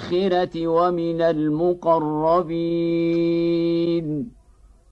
والاخره ومن المقربين